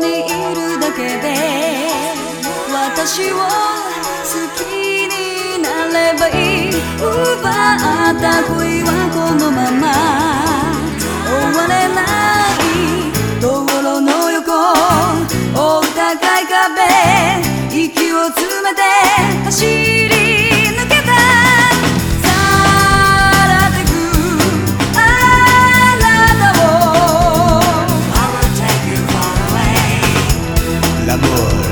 にいるだけで私を好きになればいい。奪った恋はこのまま。trabalhador.